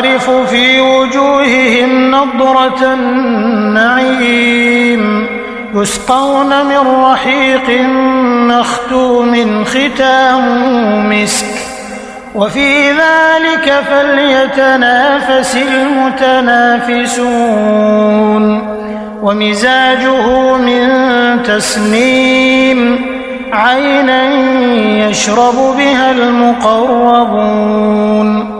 تعرف في وجوههم نضرة النعيم. يسقون من رحيق مختوم ختام مسك. وفي ذلك فليتنافس المتنافسون. ومزاجه من تسنيم. عينا يشرب بها المقربون.